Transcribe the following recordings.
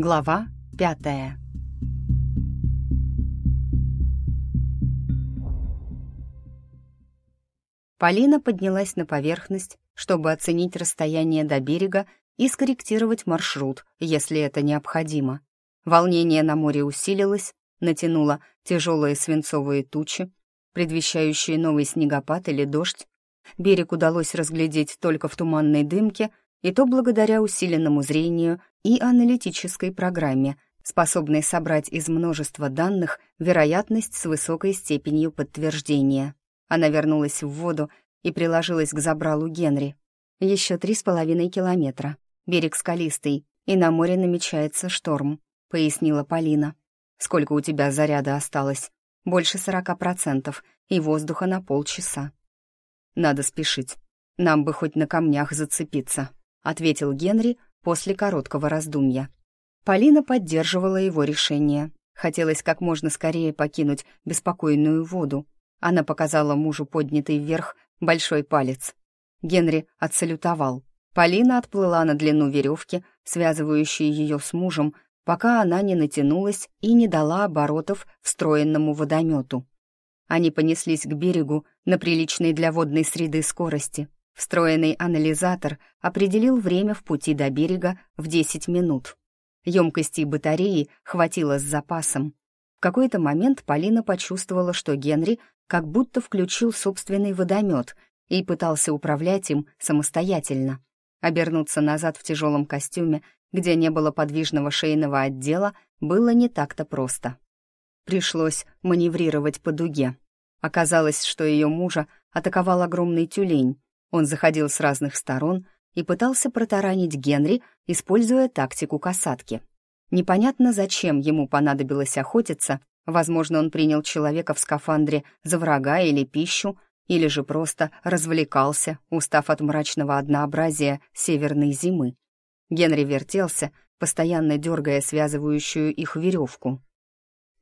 Глава пятая Полина поднялась на поверхность, чтобы оценить расстояние до берега и скорректировать маршрут, если это необходимо. Волнение на море усилилось, натянуло тяжелые свинцовые тучи, предвещающие новый снегопад или дождь. Берег удалось разглядеть только в туманной дымке, и то благодаря усиленному зрению и аналитической программе, способной собрать из множества данных вероятность с высокой степенью подтверждения. Она вернулась в воду и приложилась к забралу Генри. Еще три с половиной километра. Берег скалистый, и на море намечается шторм, пояснила Полина. Сколько у тебя заряда осталось? Больше сорока процентов, и воздуха на полчаса. Надо спешить. Нам бы хоть на камнях зацепиться, ответил Генри после короткого раздумья. Полина поддерживала его решение. Хотелось как можно скорее покинуть беспокойную воду. Она показала мужу поднятый вверх большой палец. Генри отсалютовал. Полина отплыла на длину веревки, связывающей ее с мужем, пока она не натянулась и не дала оборотов встроенному водомету. Они понеслись к берегу на приличной для водной среды скорости. Встроенный анализатор определил время в пути до берега в 10 минут. Емкости батареи хватило с запасом. В какой-то момент Полина почувствовала, что Генри как будто включил собственный водомет и пытался управлять им самостоятельно. Обернуться назад в тяжелом костюме, где не было подвижного шейного отдела, было не так-то просто. Пришлось маневрировать по дуге. Оказалось, что ее мужа атаковал огромный тюлень. Он заходил с разных сторон и пытался протаранить Генри, используя тактику касатки. Непонятно, зачем ему понадобилось охотиться, возможно, он принял человека в скафандре за врага или пищу, или же просто развлекался, устав от мрачного однообразия северной зимы. Генри вертелся, постоянно дергая связывающую их веревку.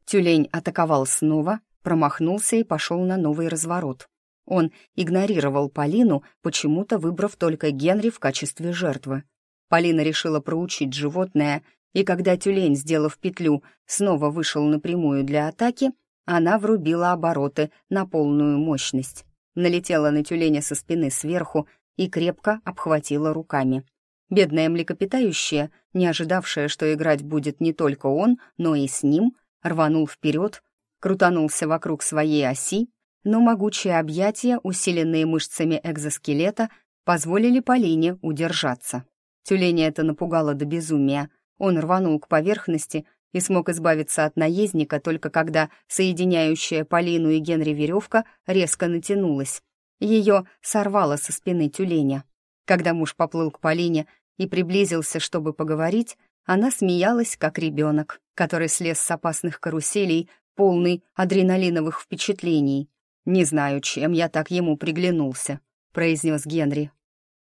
Тюлень атаковал снова, промахнулся и пошел на новый разворот. Он игнорировал Полину, почему-то выбрав только Генри в качестве жертвы. Полина решила проучить животное и когда тюлень, сделав петлю, снова вышел напрямую для атаки, она врубила обороты на полную мощность. Налетела на тюленя со спины сверху и крепко обхватила руками. Бедная млекопитающая, не ожидавшая, что играть будет не только он, но и с ним, рванул вперед, крутанулся вокруг своей оси, но могучие объятия, усиленные мышцами экзоскелета, позволили Полине удержаться. Тюленя это напугало до безумия. Он рванул к поверхности и смог избавиться от наездника только когда соединяющая Полину и Генри веревка резко натянулась. Ее сорвало со спины тюленя. Когда муж поплыл к Полине и приблизился, чтобы поговорить, она смеялась, как ребенок, который слез с опасных каруселей, полный адреналиновых впечатлений. «Не знаю, чем я так ему приглянулся», — произнес Генри.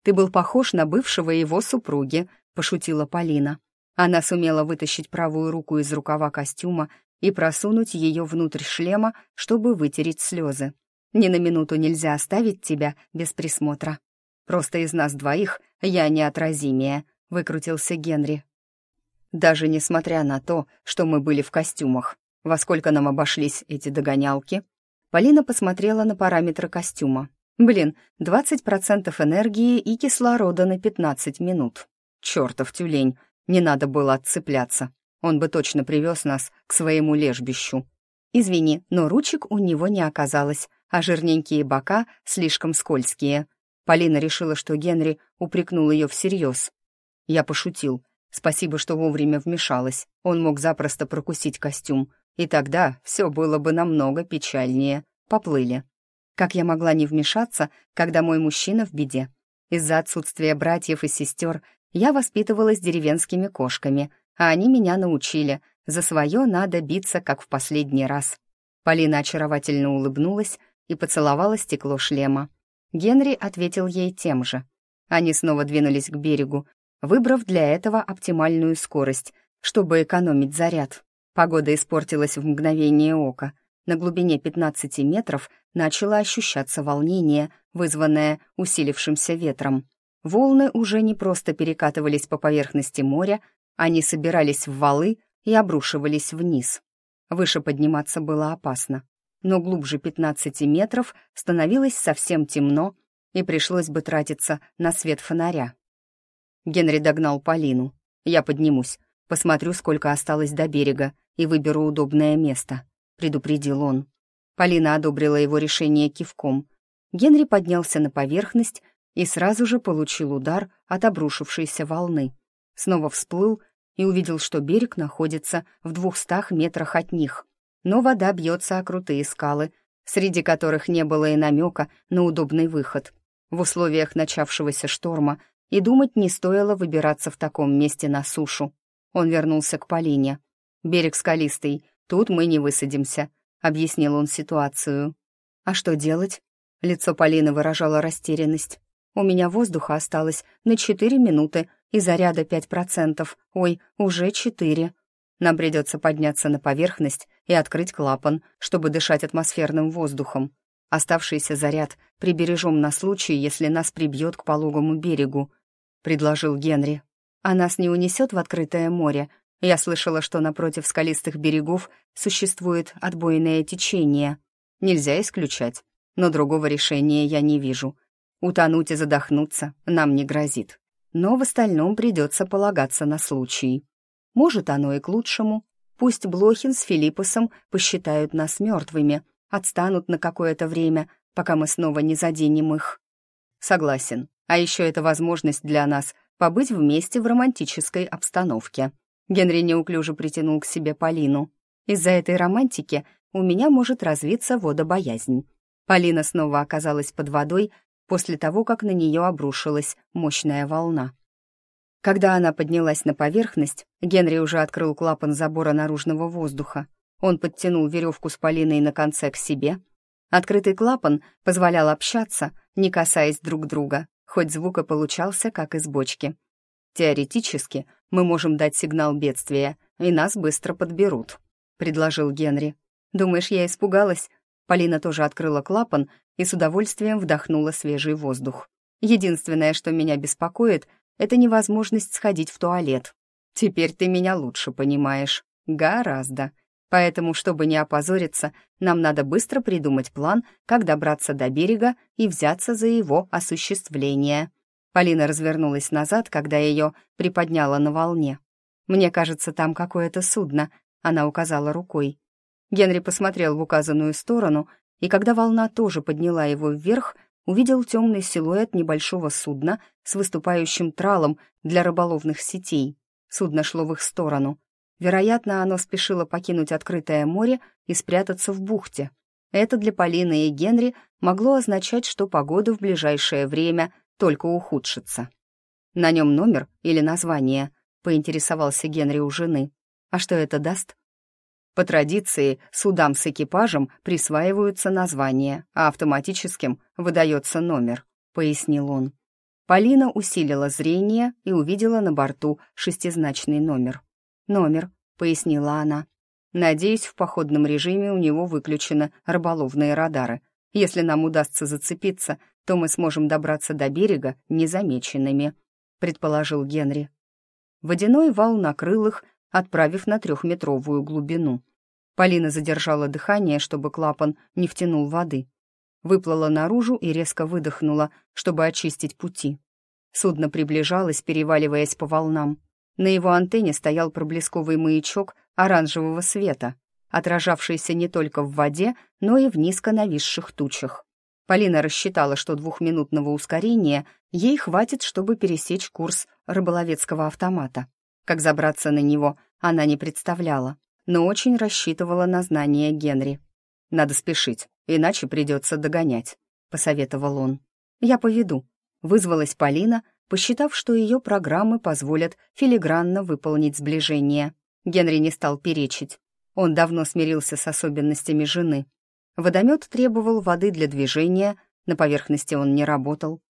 «Ты был похож на бывшего его супруги», — пошутила Полина. Она сумела вытащить правую руку из рукава костюма и просунуть ее внутрь шлема, чтобы вытереть слезы. «Ни на минуту нельзя оставить тебя без присмотра. Просто из нас двоих я неотразимее», — выкрутился Генри. «Даже несмотря на то, что мы были в костюмах, во сколько нам обошлись эти догонялки?» Полина посмотрела на параметры костюма. «Блин, 20% энергии и кислорода на 15 минут. Чёртов тюлень, не надо было отцепляться. Он бы точно привез нас к своему лежбищу. Извини, но ручек у него не оказалось, а жирненькие бока слишком скользкие. Полина решила, что Генри упрекнул ее всерьез. Я пошутил. Спасибо, что вовремя вмешалась. Он мог запросто прокусить костюм. И тогда все было бы намного печальнее. Поплыли. Как я могла не вмешаться, когда мой мужчина в беде? Из-за отсутствия братьев и сестер я воспитывалась деревенскими кошками, а они меня научили. За свое надо биться, как в последний раз. Полина очаровательно улыбнулась и поцеловала стекло шлема. Генри ответил ей тем же. Они снова двинулись к берегу, выбрав для этого оптимальную скорость, чтобы экономить заряд. Погода испортилась в мгновение ока. На глубине 15 метров начало ощущаться волнение, вызванное усилившимся ветром. Волны уже не просто перекатывались по поверхности моря, Они собирались в валы и обрушивались вниз. Выше подниматься было опасно, но глубже 15 метров становилось совсем темно, и пришлось бы тратиться на свет фонаря. Генри догнал Полину. «Я поднимусь, посмотрю, сколько осталось до берега, и выберу удобное место», — предупредил он. Полина одобрила его решение кивком. Генри поднялся на поверхность и сразу же получил удар от обрушившейся волны. Снова всплыл и увидел, что берег находится в двухстах метрах от них. Но вода бьется о крутые скалы, среди которых не было и намека на удобный выход. В условиях начавшегося шторма и думать не стоило выбираться в таком месте на сушу. Он вернулся к Полине. «Берег скалистый, тут мы не высадимся», — объяснил он ситуацию. «А что делать?» Лицо Полины выражало растерянность. «У меня воздуха осталось на четыре минуты, и заряда пять процентов. Ой, уже четыре. Нам придется подняться на поверхность и открыть клапан, чтобы дышать атмосферным воздухом. Оставшийся заряд прибережем на случай, если нас прибьет к пологому берегу», — предложил Генри. «А нас не унесет в открытое море. Я слышала, что напротив скалистых берегов существует отбойное течение. Нельзя исключать, но другого решения я не вижу. Утонуть и задохнуться нам не грозит. Но в остальном придется полагаться на случай. Может, оно и к лучшему. Пусть Блохин с Филиппосом посчитают нас мертвыми, отстанут на какое-то время, пока мы снова не заденем их. Согласен. А еще это возможность для нас побыть вместе в романтической обстановке. Генри неуклюже притянул к себе Полину. Из-за этой романтики у меня может развиться водобоязнь. Полина снова оказалась под водой после того, как на нее обрушилась мощная волна. Когда она поднялась на поверхность, Генри уже открыл клапан забора наружного воздуха. Он подтянул веревку с Полиной на конце к себе. Открытый клапан позволял общаться, не касаясь друг друга, хоть звук и получался, как из бочки. «Теоретически мы можем дать сигнал бедствия, и нас быстро подберут», — предложил Генри. «Думаешь, я испугалась?» Полина тоже открыла клапан и с удовольствием вдохнула свежий воздух. «Единственное, что меня беспокоит, это невозможность сходить в туалет. Теперь ты меня лучше понимаешь. Гораздо. Поэтому, чтобы не опозориться, нам надо быстро придумать план, как добраться до берега и взяться за его осуществление». Полина развернулась назад, когда ее приподняла на волне. «Мне кажется, там какое-то судно», — она указала рукой. Генри посмотрел в указанную сторону, и когда волна тоже подняла его вверх, увидел темный силуэт небольшого судна с выступающим тралом для рыболовных сетей. Судно шло в их сторону. Вероятно, оно спешило покинуть открытое море и спрятаться в бухте. Это для Полины и Генри могло означать, что погода в ближайшее время только ухудшится. «На нем номер или название?» — поинтересовался Генри у жены. «А что это даст?» По традиции, судам с экипажем присваиваются названия, а автоматическим выдается номер, пояснил он. Полина усилила зрение и увидела на борту шестизначный номер. «Номер», — пояснила она. «Надеюсь, в походном режиме у него выключены рыболовные радары. Если нам удастся зацепиться, то мы сможем добраться до берега незамеченными», — предположил Генри. Водяной вал накрыл их, отправив на трехметровую глубину. Полина задержала дыхание, чтобы клапан не втянул воды. Выплыла наружу и резко выдохнула, чтобы очистить пути. Судно приближалось, переваливаясь по волнам. На его антенне стоял проблесковый маячок оранжевого света, отражавшийся не только в воде, но и в низко нависших тучах. Полина рассчитала, что двухминутного ускорения ей хватит, чтобы пересечь курс рыболовецкого автомата. Как забраться на него, она не представляла, но очень рассчитывала на знания Генри. «Надо спешить, иначе придется догонять», — посоветовал он. «Я поведу», — вызвалась Полина, посчитав, что ее программы позволят филигранно выполнить сближение. Генри не стал перечить. Он давно смирился с особенностями жены. Водомет требовал воды для движения, на поверхности он не работал.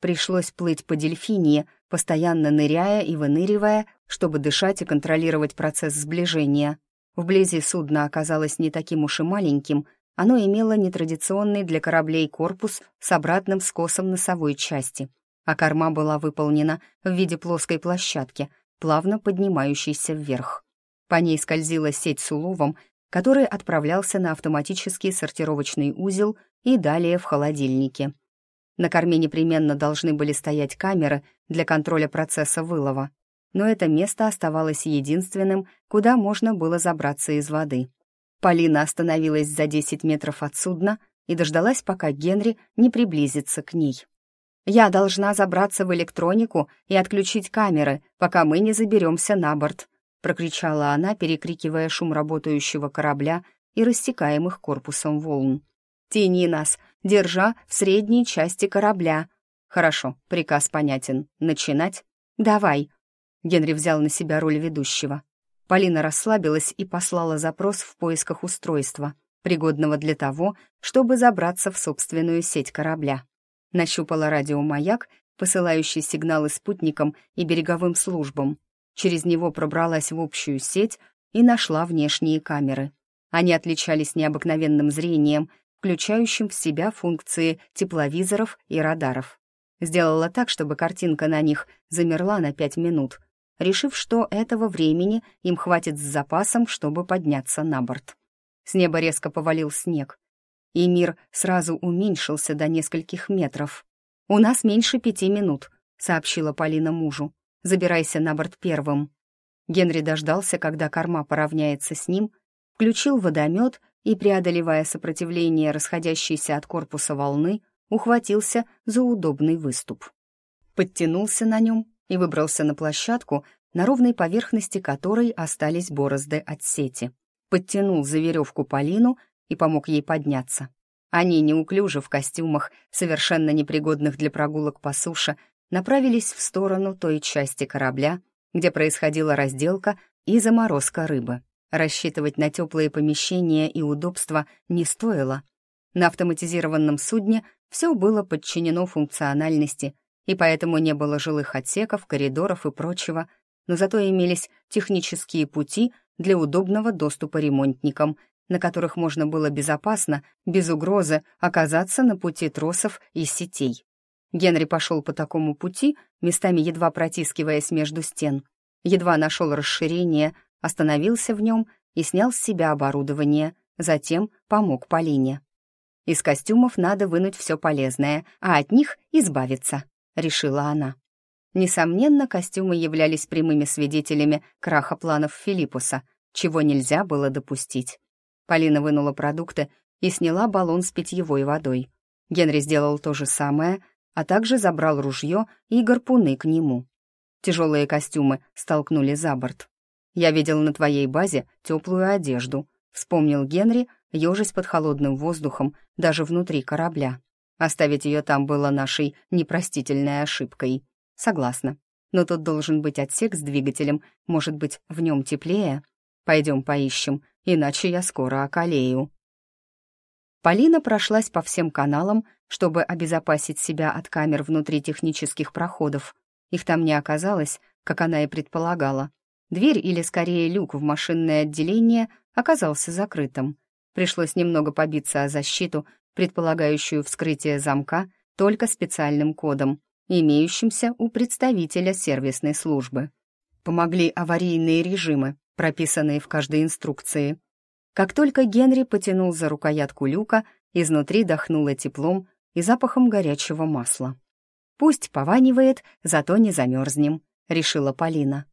Пришлось плыть по дельфинии, постоянно ныряя и выныривая, чтобы дышать и контролировать процесс сближения. Вблизи судно оказалось не таким уж и маленьким, оно имело нетрадиционный для кораблей корпус с обратным скосом носовой части, а корма была выполнена в виде плоской площадки, плавно поднимающейся вверх. По ней скользила сеть с уловом, который отправлялся на автоматический сортировочный узел и далее в холодильнике. На корме непременно должны были стоять камеры для контроля процесса вылова, но это место оставалось единственным, куда можно было забраться из воды. Полина остановилась за 10 метров от судна и дождалась, пока Генри не приблизится к ней. «Я должна забраться в электронику и отключить камеры, пока мы не заберемся на борт», прокричала она, перекрикивая шум работающего корабля и рассекаемых корпусом волн. «Тяни нас, держа в средней части корабля». «Хорошо, приказ понятен. Начинать?» «Давай». Генри взял на себя роль ведущего. Полина расслабилась и послала запрос в поисках устройства, пригодного для того, чтобы забраться в собственную сеть корабля. Нащупала радиомаяк, посылающий сигналы спутникам и береговым службам. Через него пробралась в общую сеть и нашла внешние камеры. Они отличались необыкновенным зрением, включающим в себя функции тепловизоров и радаров. Сделала так, чтобы картинка на них замерла на пять минут, решив, что этого времени им хватит с запасом, чтобы подняться на борт. С неба резко повалил снег, и мир сразу уменьшился до нескольких метров. «У нас меньше пяти минут», — сообщила Полина мужу. «Забирайся на борт первым». Генри дождался, когда корма поравняется с ним, включил водомет и, преодолевая сопротивление расходящейся от корпуса волны, ухватился за удобный выступ. Подтянулся на нем и выбрался на площадку, на ровной поверхности которой остались борозды от сети. Подтянул за веревку Полину и помог ей подняться. Они, неуклюже в костюмах, совершенно непригодных для прогулок по суше, направились в сторону той части корабля, где происходила разделка и заморозка рыбы. Рассчитывать на теплые помещения и удобства не стоило. На автоматизированном судне все было подчинено функциональности, и поэтому не было жилых отсеков, коридоров и прочего, но зато имелись технические пути для удобного доступа ремонтникам, на которых можно было безопасно, без угрозы, оказаться на пути тросов и сетей. Генри пошел по такому пути, местами едва протискиваясь между стен. Едва нашел расширение, остановился в нем и снял с себя оборудование, затем помог Полине. «Из костюмов надо вынуть все полезное, а от них избавиться», — решила она. Несомненно, костюмы являлись прямыми свидетелями краха планов Филиппуса, чего нельзя было допустить. Полина вынула продукты и сняла баллон с питьевой водой. Генри сделал то же самое, а также забрал ружье и гарпуны к нему. Тяжелые костюмы столкнули за борт. «Я видел на твоей базе теплую одежду», — вспомнил Генри, ежась под холодным воздухом даже внутри корабля. Оставить ее там было нашей непростительной ошибкой. Согласна. Но тут должен быть отсек с двигателем, может быть, в нем теплее? Пойдем поищем, иначе я скоро околею. Полина прошлась по всем каналам, чтобы обезопасить себя от камер внутри технических проходов. Их там не оказалось, как она и предполагала. Дверь, или скорее люк в машинное отделение, оказался закрытым. Пришлось немного побиться о защиту, предполагающую вскрытие замка только специальным кодом, имеющимся у представителя сервисной службы. Помогли аварийные режимы, прописанные в каждой инструкции. Как только Генри потянул за рукоятку люка, изнутри дохнуло теплом и запахом горячего масла. «Пусть пованивает, зато не замерзнем», — решила Полина.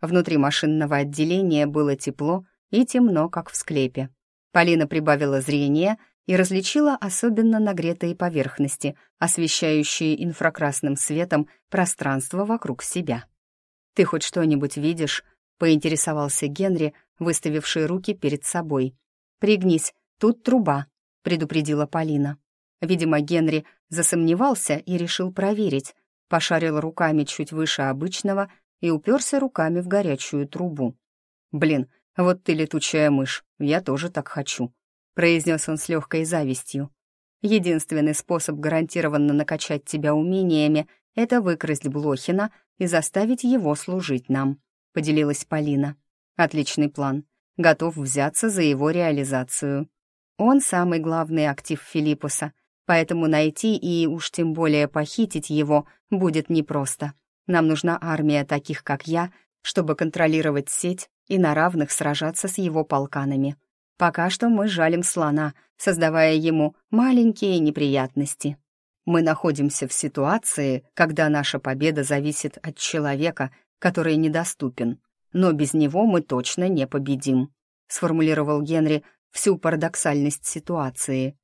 Внутри машинного отделения было тепло и темно, как в склепе. Полина прибавила зрение и различила особенно нагретые поверхности, освещающие инфракрасным светом пространство вокруг себя. «Ты хоть что-нибудь видишь?» — поинтересовался Генри, выставивший руки перед собой. «Пригнись, тут труба», — предупредила Полина. Видимо, Генри засомневался и решил проверить, пошарил руками чуть выше обычного — и уперся руками в горячую трубу. «Блин, вот ты летучая мышь, я тоже так хочу», — произнес он с легкой завистью. «Единственный способ гарантированно накачать тебя умениями — это выкрасть Блохина и заставить его служить нам», — поделилась Полина. «Отличный план. Готов взяться за его реализацию. Он самый главный актив Филиппуса, поэтому найти и уж тем более похитить его будет непросто. Нам нужна армия таких, как я, чтобы контролировать сеть и на равных сражаться с его полканами. Пока что мы жалим слона, создавая ему маленькие неприятности. Мы находимся в ситуации, когда наша победа зависит от человека, который недоступен. Но без него мы точно не победим», — сформулировал Генри всю парадоксальность ситуации.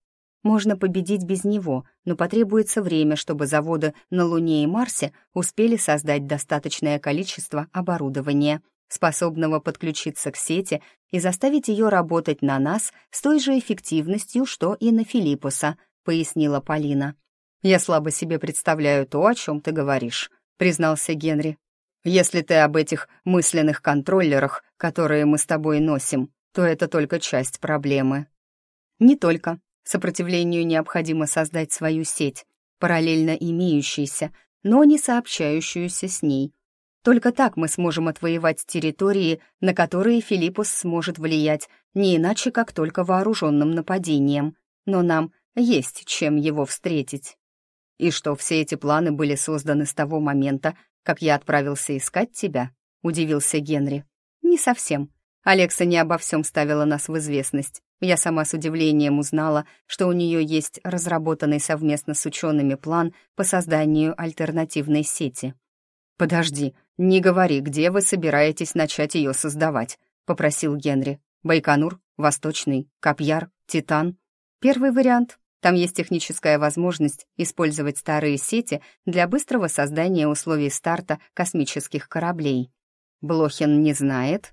Можно победить без него, но потребуется время, чтобы заводы на Луне и Марсе успели создать достаточное количество оборудования, способного подключиться к сети и заставить ее работать на нас с той же эффективностью, что и на Филиппуса, пояснила Полина. «Я слабо себе представляю то, о чем ты говоришь», — признался Генри. «Если ты об этих мысленных контроллерах, которые мы с тобой носим, то это только часть проблемы». «Не только. Сопротивлению необходимо создать свою сеть, параллельно имеющейся, но не сообщающуюся с ней. Только так мы сможем отвоевать территории, на которые Филиппус сможет влиять, не иначе, как только вооруженным нападением. Но нам есть чем его встретить. И что все эти планы были созданы с того момента, как я отправился искать тебя?» — удивился Генри. «Не совсем. Алекса не обо всем ставила нас в известность. Я сама с удивлением узнала, что у нее есть разработанный совместно с учеными план по созданию альтернативной сети. «Подожди, не говори, где вы собираетесь начать ее создавать», — попросил Генри. «Байконур, Восточный, Капьяр, Титан?» «Первый вариант. Там есть техническая возможность использовать старые сети для быстрого создания условий старта космических кораблей. Блохин не знает.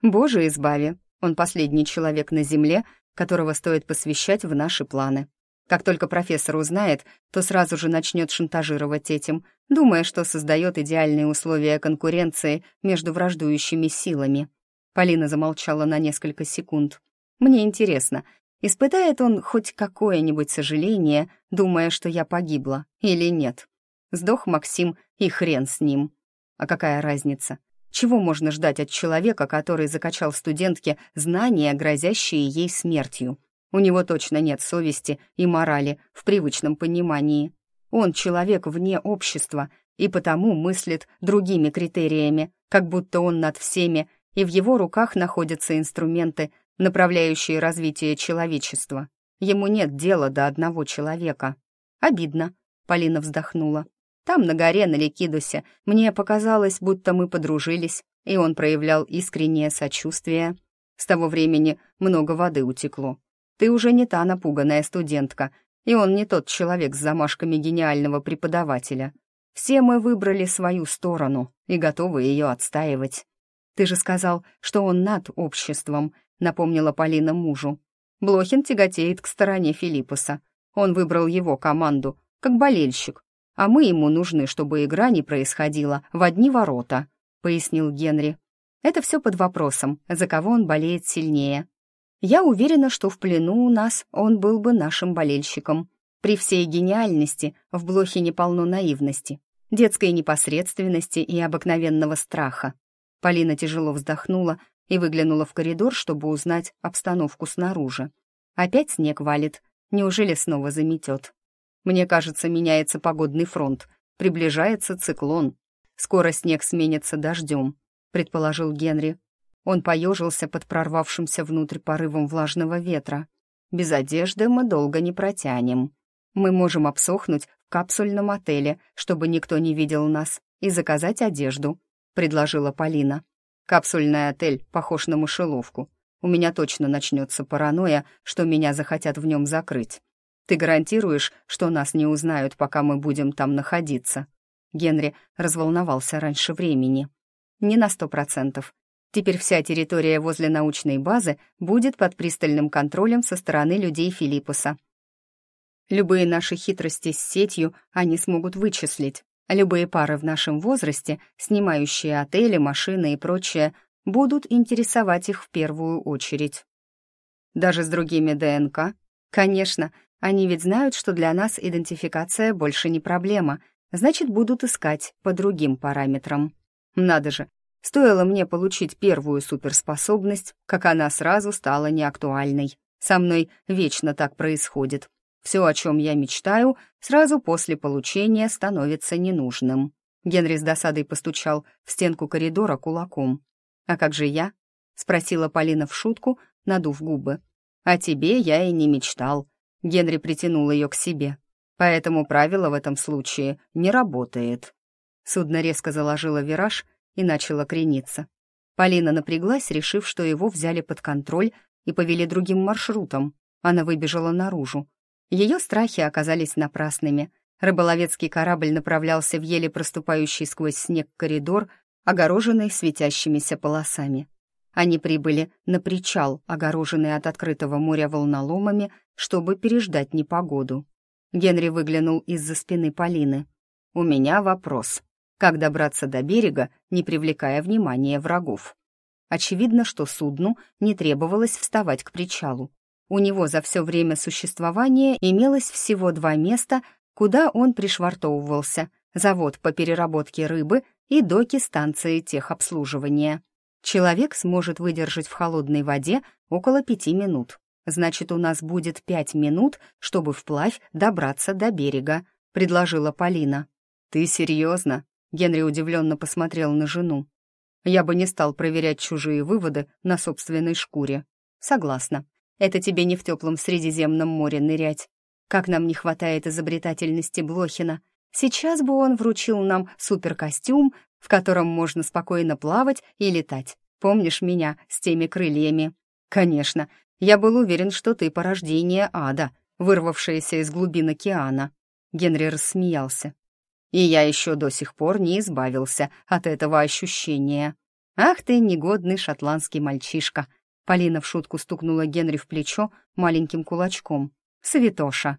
Боже избави, он последний человек на Земле, которого стоит посвящать в наши планы. Как только профессор узнает, то сразу же начнет шантажировать этим, думая, что создает идеальные условия конкуренции между враждующими силами. Полина замолчала на несколько секунд. «Мне интересно, испытает он хоть какое-нибудь сожаление, думая, что я погибла, или нет? Сдох Максим, и хрен с ним. А какая разница? Чего можно ждать от человека, который закачал студентке знания, грозящие ей смертью? У него точно нет совести и морали в привычном понимании. Он человек вне общества и потому мыслит другими критериями, как будто он над всеми, и в его руках находятся инструменты, направляющие развитие человечества. Ему нет дела до одного человека. Обидно, Полина вздохнула. Там, на горе, на Ликидусе, мне показалось, будто мы подружились, и он проявлял искреннее сочувствие. С того времени много воды утекло. Ты уже не та напуганная студентка, и он не тот человек с замашками гениального преподавателя. Все мы выбрали свою сторону и готовы ее отстаивать. Ты же сказал, что он над обществом, напомнила Полина мужу. Блохин тяготеет к стороне Филиппуса. Он выбрал его команду, как болельщик, а мы ему нужны, чтобы игра не происходила в одни ворота», — пояснил Генри. «Это все под вопросом, за кого он болеет сильнее. Я уверена, что в плену у нас он был бы нашим болельщиком. При всей гениальности в Блохине полно наивности, детской непосредственности и обыкновенного страха». Полина тяжело вздохнула и выглянула в коридор, чтобы узнать обстановку снаружи. Опять снег валит. Неужели снова заметет? Мне кажется, меняется погодный фронт. Приближается циклон. Скоро снег сменится дождем», — предположил Генри. Он поежился под прорвавшимся внутрь порывом влажного ветра. «Без одежды мы долго не протянем. Мы можем обсохнуть в капсульном отеле, чтобы никто не видел нас, и заказать одежду», — предложила Полина. «Капсульный отель похож на мышеловку. У меня точно начнется паранойя, что меня захотят в нем закрыть. Ты гарантируешь, что нас не узнают, пока мы будем там находиться?» Генри разволновался раньше времени. «Не на сто процентов. Теперь вся территория возле научной базы будет под пристальным контролем со стороны людей Филиппуса. Любые наши хитрости с сетью они смогут вычислить. Любые пары в нашем возрасте, снимающие отели, машины и прочее, будут интересовать их в первую очередь. Даже с другими ДНК? Конечно, они ведь знают, что для нас идентификация больше не проблема, значит, будут искать по другим параметрам. Надо же, стоило мне получить первую суперспособность, как она сразу стала неактуальной. Со мной вечно так происходит. Все, о чем я мечтаю, сразу после получения становится ненужным. Генри с досадой постучал в стенку коридора кулаком. «А как же я?» — спросила Полина в шутку, надув губы. «О тебе я и не мечтал». Генри притянул ее к себе. «Поэтому правило в этом случае не работает». Судно резко заложило вираж и начало крениться. Полина напряглась, решив, что его взяли под контроль и повели другим маршрутом. Она выбежала наружу. Ее страхи оказались напрасными. Рыболовецкий корабль направлялся в еле проступающий сквозь снег коридор, огороженный светящимися полосами. Они прибыли на причал, огороженный от открытого моря волноломами, чтобы переждать непогоду. Генри выглянул из-за спины Полины. «У меня вопрос. Как добраться до берега, не привлекая внимания врагов?» Очевидно, что судну не требовалось вставать к причалу. У него за все время существования имелось всего два места, куда он пришвартовывался — завод по переработке рыбы и доки станции техобслуживания. Человек сможет выдержать в холодной воде около пяти минут. Значит, у нас будет пять минут, чтобы вплавь добраться до берега», — предложила Полина. «Ты серьезно?» — Генри удивленно посмотрел на жену. «Я бы не стал проверять чужие выводы на собственной шкуре». «Согласна. Это тебе не в теплом Средиземном море нырять. Как нам не хватает изобретательности Блохина. Сейчас бы он вручил нам суперкостюм, в котором можно спокойно плавать и летать. Помнишь меня с теми крыльями? Конечно, я был уверен, что ты порождение ада, вырвавшееся из глубин океана. Генри рассмеялся. И я еще до сих пор не избавился от этого ощущения. Ах ты, негодный шотландский мальчишка! Полина в шутку стукнула Генри в плечо маленьким кулачком. «Святоша!»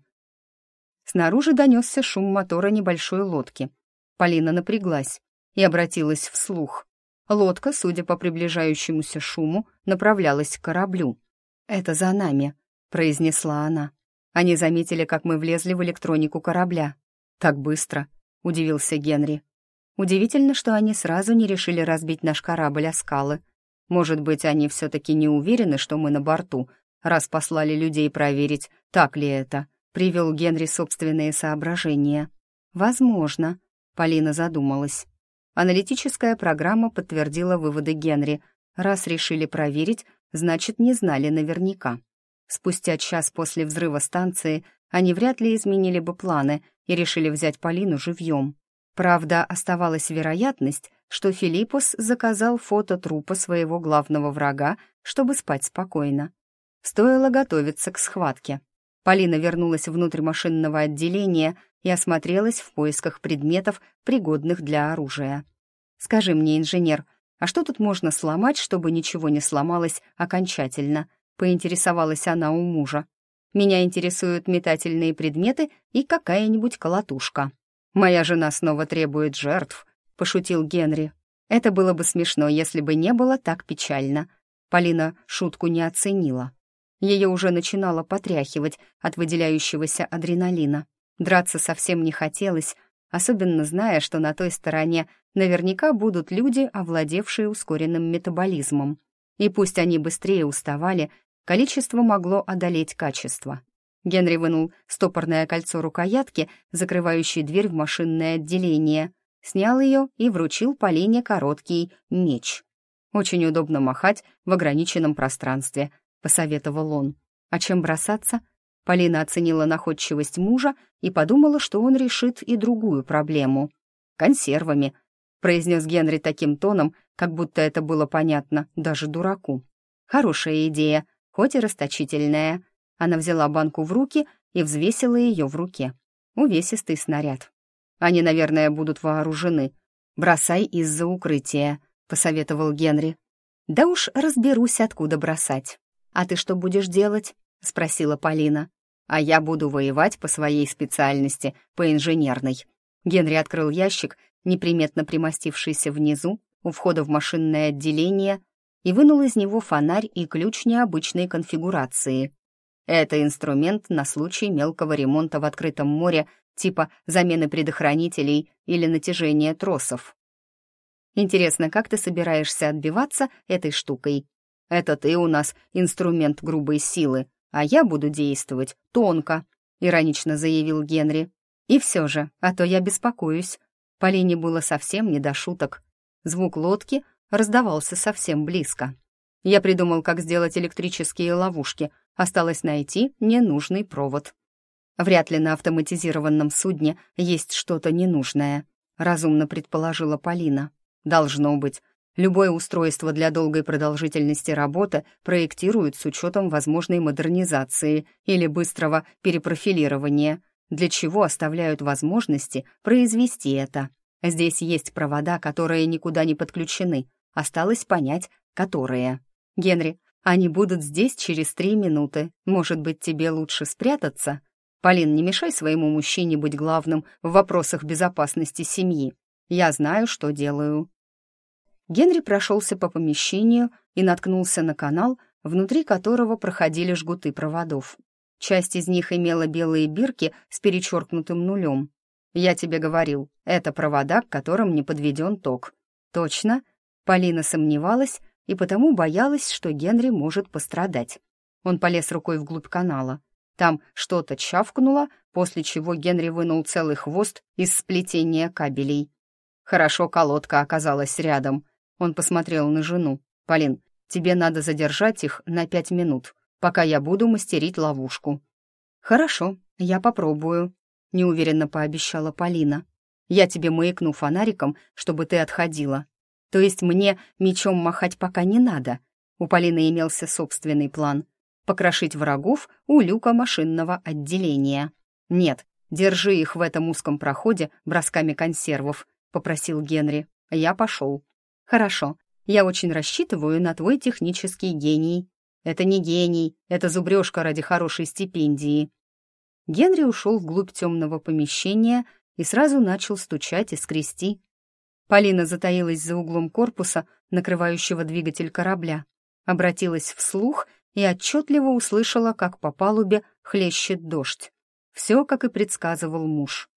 Снаружи донесся шум мотора небольшой лодки. Полина напряглась и обратилась вслух. Лодка, судя по приближающемуся шуму, направлялась к кораблю. «Это за нами», — произнесла она. Они заметили, как мы влезли в электронику корабля. «Так быстро», — удивился Генри. «Удивительно, что они сразу не решили разбить наш корабль о скалы. Может быть, они все-таки не уверены, что мы на борту, раз послали людей проверить, так ли это», — привел Генри собственные соображения. «Возможно», — Полина задумалась. Аналитическая программа подтвердила выводы Генри. Раз решили проверить, значит, не знали наверняка. Спустя час после взрыва станции они вряд ли изменили бы планы и решили взять Полину живьем. Правда, оставалась вероятность, что Филиппус заказал фото трупа своего главного врага, чтобы спать спокойно. Стоило готовиться к схватке. Полина вернулась внутрь машинного отделения и осмотрелась в поисках предметов, пригодных для оружия. «Скажи мне, инженер, а что тут можно сломать, чтобы ничего не сломалось окончательно?» — поинтересовалась она у мужа. «Меня интересуют метательные предметы и какая-нибудь колотушка». «Моя жена снова требует жертв», — пошутил Генри. «Это было бы смешно, если бы не было так печально». Полина шутку не оценила. Ее уже начинало потряхивать от выделяющегося адреналина. Драться совсем не хотелось, особенно зная, что на той стороне наверняка будут люди, овладевшие ускоренным метаболизмом. И пусть они быстрее уставали, количество могло одолеть качество. Генри вынул стопорное кольцо рукоятки, закрывающей дверь в машинное отделение, снял ее и вручил Полине короткий меч. «Очень удобно махать в ограниченном пространстве», — посоветовал он. «А чем бросаться?» Полина оценила находчивость мужа и подумала, что он решит и другую проблему. «Консервами», — произнес Генри таким тоном, как будто это было понятно даже дураку. «Хорошая идея, хоть и расточительная». Она взяла банку в руки и взвесила ее в руке. Увесистый снаряд. «Они, наверное, будут вооружены. Бросай из-за укрытия», — посоветовал Генри. «Да уж разберусь, откуда бросать. А ты что будешь делать?» — спросила Полина. «А я буду воевать по своей специальности, по инженерной». Генри открыл ящик, неприметно примостившийся внизу, у входа в машинное отделение, и вынул из него фонарь и ключ необычной конфигурации. Это инструмент на случай мелкого ремонта в открытом море, типа замены предохранителей или натяжения тросов. Интересно, как ты собираешься отбиваться этой штукой? Это ты у нас инструмент грубой силы, а я буду действовать тонко», — иронично заявил Генри. «И все же, а то я беспокоюсь». Полине было совсем не до шуток. Звук лодки раздавался совсем близко. Я придумал, как сделать электрические ловушки. Осталось найти ненужный провод. Вряд ли на автоматизированном судне есть что-то ненужное, разумно предположила Полина. Должно быть. Любое устройство для долгой продолжительности работы проектируют с учетом возможной модернизации или быстрого перепрофилирования — для чего оставляют возможности произвести это. Здесь есть провода, которые никуда не подключены. Осталось понять, которые. Генри, они будут здесь через три минуты. Может быть, тебе лучше спрятаться? Полин, не мешай своему мужчине быть главным в вопросах безопасности семьи. Я знаю, что делаю. Генри прошелся по помещению и наткнулся на канал, внутри которого проходили жгуты проводов. Часть из них имела белые бирки с перечеркнутым нулем. Я тебе говорил, это провода, к которым не подведен ток. Точно? Полина сомневалась и потому боялась, что Генри может пострадать. Он полез рукой вглубь канала. Там что-то чавкнуло, после чего Генри вынул целый хвост из сплетения кабелей. Хорошо колодка оказалась рядом. Он посмотрел на жену. «Полин, тебе надо задержать их на пять минут пока я буду мастерить ловушку». «Хорошо, я попробую», — неуверенно пообещала Полина. «Я тебе маякну фонариком, чтобы ты отходила. То есть мне мечом махать пока не надо». У Полины имелся собственный план — покрошить врагов у люка машинного отделения. «Нет, держи их в этом узком проходе бросками консервов», — попросил Генри. Я пошел. «Хорошо, я очень рассчитываю на твой технический гений», это не гений, это зубрежка ради хорошей стипендии. Генри ушел вглубь темного помещения и сразу начал стучать и скрести. Полина затаилась за углом корпуса, накрывающего двигатель корабля, обратилась вслух и отчетливо услышала, как по палубе хлещет дождь. Все, как и предсказывал муж.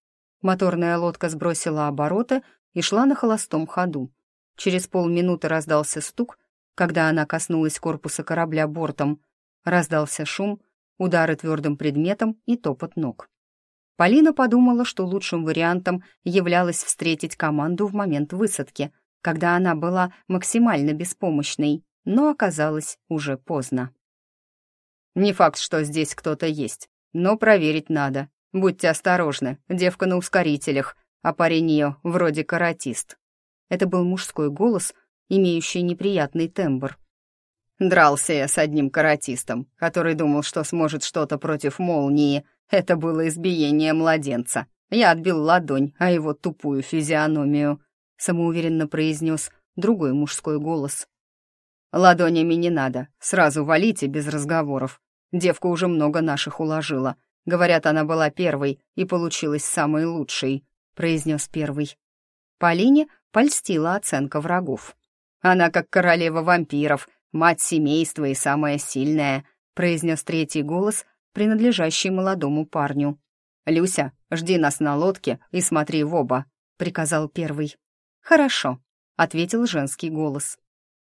Моторная лодка сбросила обороты и шла на холостом ходу. Через полминуты раздался стук, когда она коснулась корпуса корабля бортом. Раздался шум, удары твердым предметом и топот ног. Полина подумала, что лучшим вариантом являлось встретить команду в момент высадки, когда она была максимально беспомощной, но оказалось уже поздно. «Не факт, что здесь кто-то есть, но проверить надо. Будьте осторожны, девка на ускорителях, а парень ее вроде каратист». Это был мужской голос, имеющий неприятный тембр. Дрался я с одним каратистом, который думал, что сможет что-то против молнии. Это было избиение младенца. Я отбил ладонь, а его тупую физиономию, самоуверенно произнес другой мужской голос. Ладонями не надо, сразу валите без разговоров. Девка уже много наших уложила. Говорят, она была первой и получилась самой лучшей, произнес первый. Полине польстила оценка врагов. Она как королева вампиров, мать семейства и самая сильная», произнес третий голос, принадлежащий молодому парню. «Люся, жди нас на лодке и смотри в оба», — приказал первый. «Хорошо», — ответил женский голос.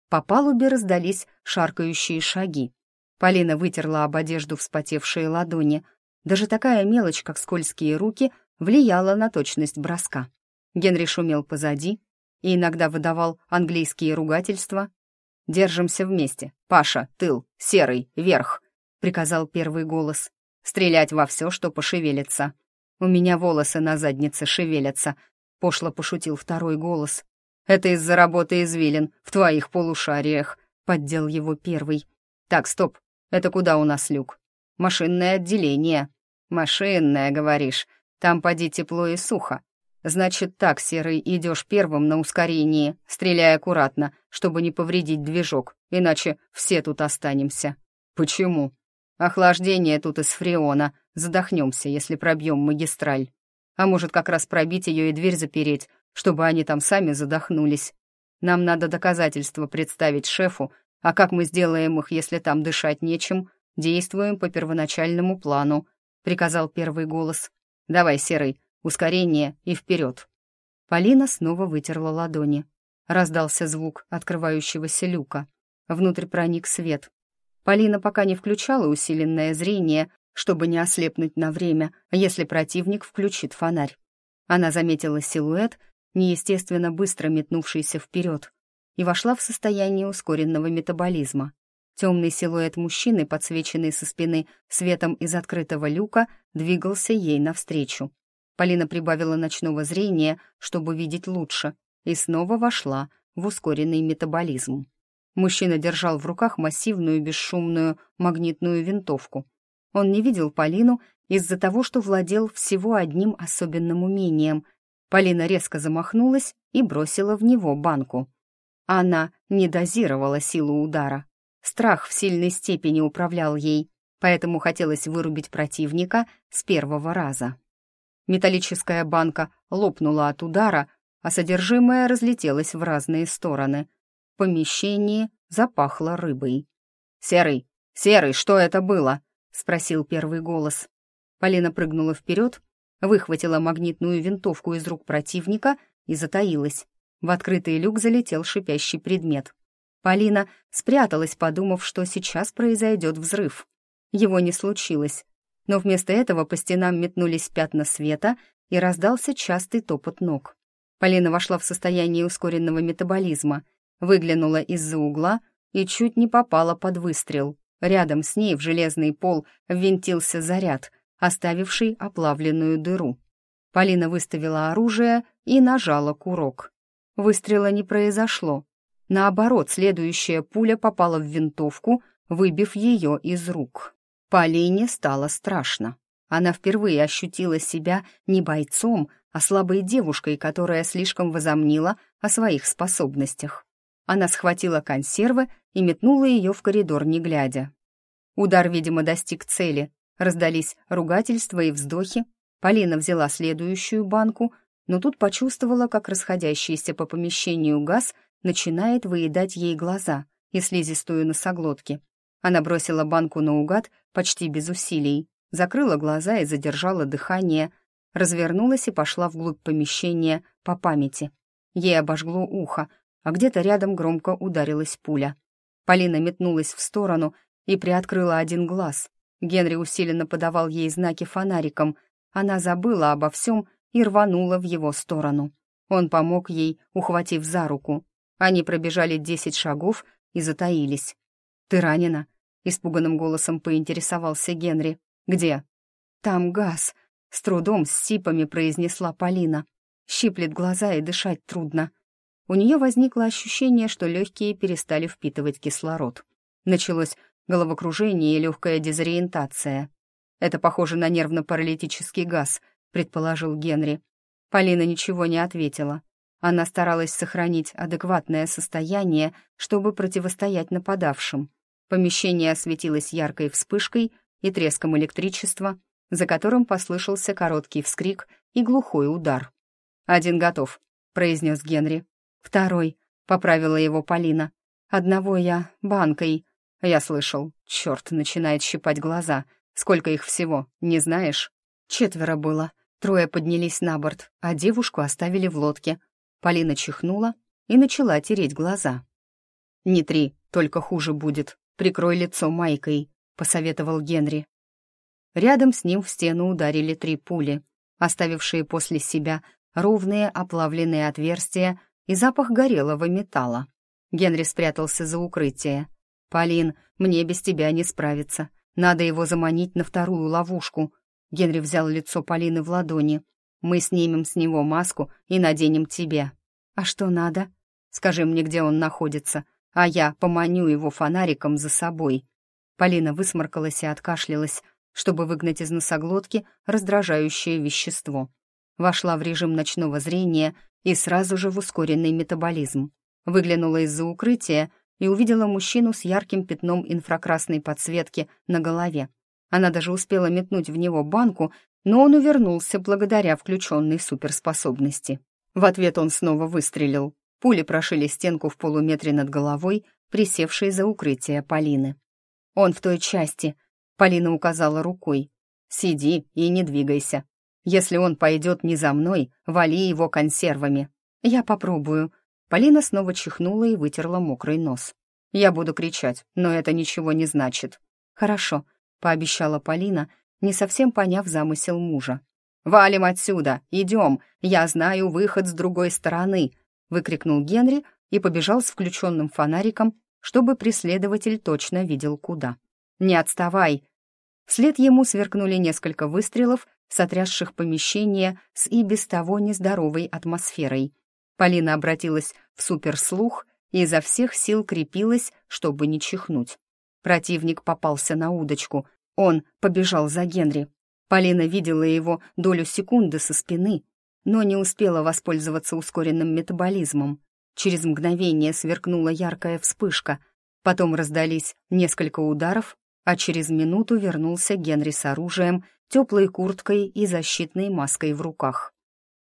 По палубе раздались шаркающие шаги. Полина вытерла об одежду вспотевшие ладони. Даже такая мелочь, как скользкие руки, влияла на точность броска. Генри шумел позади, и иногда выдавал английские ругательства. «Держимся вместе. Паша, тыл, серый, верх», — приказал первый голос. «Стрелять во все, что пошевелится». «У меня волосы на заднице шевелятся», — пошло пошутил второй голос. «Это из-за работы извилин в твоих полушариях», — поддел его первый. «Так, стоп, это куда у нас люк?» «Машинное отделение». «Машинное, говоришь. Там поди тепло и сухо. «Значит так, Серый, идешь первым на ускорении, стреляй аккуратно, чтобы не повредить движок, иначе все тут останемся». «Почему?» «Охлаждение тут из фреона. Задохнемся, если пробьем магистраль. А может, как раз пробить ее и дверь запереть, чтобы они там сами задохнулись. Нам надо доказательства представить шефу, а как мы сделаем их, если там дышать нечем? Действуем по первоначальному плану», — приказал первый голос. «Давай, Серый, Ускорение и вперед. Полина снова вытерла ладони. Раздался звук открывающегося люка. Внутрь проник свет. Полина пока не включала усиленное зрение, чтобы не ослепнуть на время, если противник включит фонарь. Она заметила силуэт неестественно быстро метнувшейся вперед, и вошла в состояние ускоренного метаболизма. Темный силуэт мужчины, подсвеченный со спины светом из открытого люка, двигался ей навстречу. Полина прибавила ночного зрения, чтобы видеть лучше, и снова вошла в ускоренный метаболизм. Мужчина держал в руках массивную бесшумную магнитную винтовку. Он не видел Полину из-за того, что владел всего одним особенным умением. Полина резко замахнулась и бросила в него банку. Она не дозировала силу удара. Страх в сильной степени управлял ей, поэтому хотелось вырубить противника с первого раза. Металлическая банка лопнула от удара, а содержимое разлетелось в разные стороны. Помещении запахло рыбой. «Серый! Серый, что это было?» — спросил первый голос. Полина прыгнула вперед, выхватила магнитную винтовку из рук противника и затаилась. В открытый люк залетел шипящий предмет. Полина спряталась, подумав, что сейчас произойдет взрыв. Его не случилось, но вместо этого по стенам метнулись пятна света и раздался частый топот ног. Полина вошла в состояние ускоренного метаболизма, выглянула из-за угла и чуть не попала под выстрел. Рядом с ней в железный пол ввинтился заряд, оставивший оплавленную дыру. Полина выставила оружие и нажала курок. Выстрела не произошло. Наоборот, следующая пуля попала в винтовку, выбив ее из рук. Полине стало страшно. Она впервые ощутила себя не бойцом, а слабой девушкой, которая слишком возомнила о своих способностях. Она схватила консервы и метнула ее в коридор, не глядя. Удар, видимо, достиг цели. Раздались ругательства и вздохи. Полина взяла следующую банку, но тут почувствовала, как расходящийся по помещению газ начинает выедать ей глаза и слизистую носоглотки. Она бросила банку наугад почти без усилий, закрыла глаза и задержала дыхание, развернулась и пошла вглубь помещения по памяти. Ей обожгло ухо, а где-то рядом громко ударилась пуля. Полина метнулась в сторону и приоткрыла один глаз. Генри усиленно подавал ей знаки фонариком. Она забыла обо всем и рванула в его сторону. Он помог ей, ухватив за руку. Они пробежали десять шагов и затаились. «Ты ранена?» — испуганным голосом поинтересовался Генри. «Где?» «Там газ», — с трудом, с сипами произнесла Полина. Щиплет глаза и дышать трудно. У нее возникло ощущение, что легкие перестали впитывать кислород. Началось головокружение и легкая дезориентация. «Это похоже на нервно-паралитический газ», — предположил Генри. Полина ничего не ответила. Она старалась сохранить адекватное состояние, чтобы противостоять нападавшим. Помещение осветилось яркой вспышкой и треском электричества, за которым послышался короткий вскрик и глухой удар. «Один готов», — произнес Генри. «Второй», — поправила его Полина. «Одного я банкой». Я слышал. Черт, начинает щипать глаза. Сколько их всего, не знаешь? Четверо было. Трое поднялись на борт, а девушку оставили в лодке. Полина чихнула и начала тереть глаза. «Не три, только хуже будет. Прикрой лицо майкой», — посоветовал Генри. Рядом с ним в стену ударили три пули, оставившие после себя ровные оплавленные отверстия и запах горелого металла. Генри спрятался за укрытие. «Полин, мне без тебя не справиться. Надо его заманить на вторую ловушку». Генри взял лицо Полины в ладони. «Мы снимем с него маску и наденем тебе». «А что надо?» «Скажи мне, где он находится, а я поманю его фонариком за собой». Полина высморкалась и откашлялась, чтобы выгнать из носоглотки раздражающее вещество. Вошла в режим ночного зрения и сразу же в ускоренный метаболизм. Выглянула из-за укрытия и увидела мужчину с ярким пятном инфракрасной подсветки на голове. Она даже успела метнуть в него банку, но он увернулся благодаря включенной суперспособности. В ответ он снова выстрелил. Пули прошили стенку в полуметре над головой, присевшей за укрытие Полины. «Он в той части», — Полина указала рукой. «Сиди и не двигайся. Если он пойдет не за мной, вали его консервами. Я попробую». Полина снова чихнула и вытерла мокрый нос. «Я буду кричать, но это ничего не значит». «Хорошо», — пообещала Полина, не совсем поняв замысел мужа. «Валим отсюда! Идем! Я знаю выход с другой стороны!» — выкрикнул Генри и побежал с включенным фонариком, чтобы преследователь точно видел куда. «Не отставай!» Вслед ему сверкнули несколько выстрелов, сотрясших помещение с и без того нездоровой атмосферой. Полина обратилась в суперслух и изо всех сил крепилась, чтобы не чихнуть. Противник попался на удочку. Он побежал за Генри. Полина видела его долю секунды со спины, но не успела воспользоваться ускоренным метаболизмом. Через мгновение сверкнула яркая вспышка, потом раздались несколько ударов, а через минуту вернулся Генри с оружием, теплой курткой и защитной маской в руках.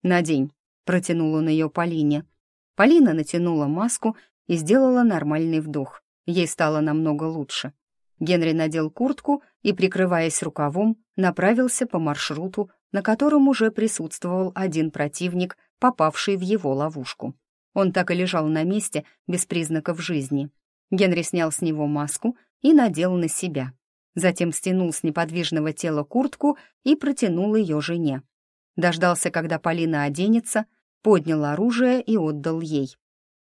«Надень», — протянул он ее Полине. Полина натянула маску и сделала нормальный вдох. Ей стало намного лучше. Генри надел куртку и, прикрываясь рукавом, направился по маршруту, на котором уже присутствовал один противник, попавший в его ловушку. Он так и лежал на месте, без признаков жизни. Генри снял с него маску и надел на себя. Затем стянул с неподвижного тела куртку и протянул ее жене. Дождался, когда Полина оденется, поднял оружие и отдал ей.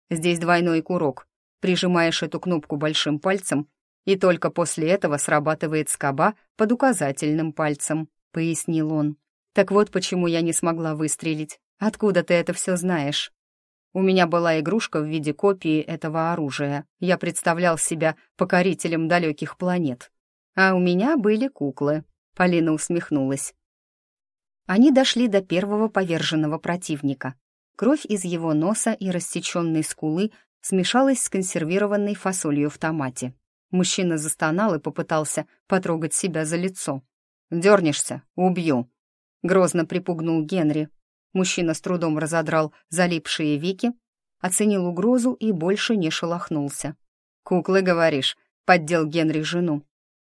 Здесь двойной курок. Прижимаешь эту кнопку большим пальцем, и только после этого срабатывает скоба под указательным пальцем», — пояснил он. «Так вот почему я не смогла выстрелить. Откуда ты это все знаешь?» У меня была игрушка в виде копии этого оружия. Я представлял себя покорителем далеких планет. А у меня были куклы. Полина усмехнулась. Они дошли до первого поверженного противника. Кровь из его носа и рассеченной скулы смешалась с консервированной фасолью в томате. Мужчина застонал и попытался потрогать себя за лицо. «Дернешься — убью!» Грозно припугнул Генри. Мужчина с трудом разодрал залипшие веки, оценил угрозу и больше не шелохнулся. «Куклы, говоришь?» — поддел Генри жену.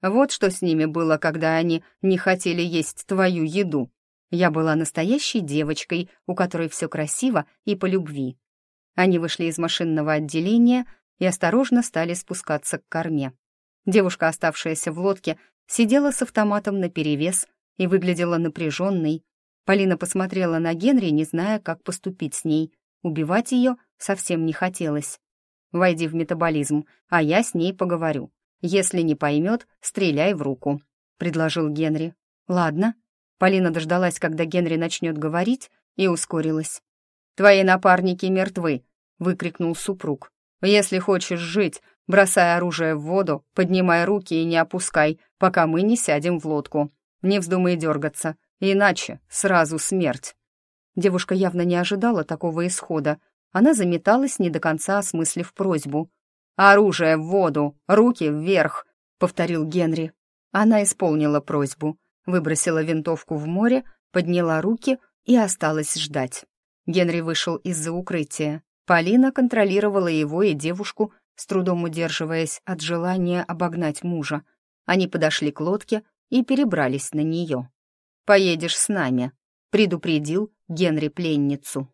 «Вот что с ними было, когда они не хотели есть твою еду. Я была настоящей девочкой, у которой все красиво и по любви. Они вышли из машинного отделения и осторожно стали спускаться к корме. Девушка, оставшаяся в лодке, сидела с автоматом наперевес и выглядела напряженной. Полина посмотрела на Генри, не зная, как поступить с ней. Убивать ее совсем не хотелось. «Войди в метаболизм, а я с ней поговорю. Если не поймет, стреляй в руку», — предложил Генри. «Ладно», Полина дождалась, когда Генри начнет говорить, и ускорилась. «Твои напарники мертвы!» — выкрикнул супруг. «Если хочешь жить, бросай оружие в воду, поднимай руки и не опускай, пока мы не сядем в лодку. Не вздумай дергаться, иначе сразу смерть». Девушка явно не ожидала такого исхода. Она заметалась, не до конца осмыслив просьбу. «Оружие в воду, руки вверх!» — повторил Генри. Она исполнила просьбу выбросила винтовку в море, подняла руки и осталась ждать. Генри вышел из-за укрытия. Полина контролировала его и девушку, с трудом удерживаясь от желания обогнать мужа. Они подошли к лодке и перебрались на нее. «Поедешь с нами», — предупредил Генри пленницу.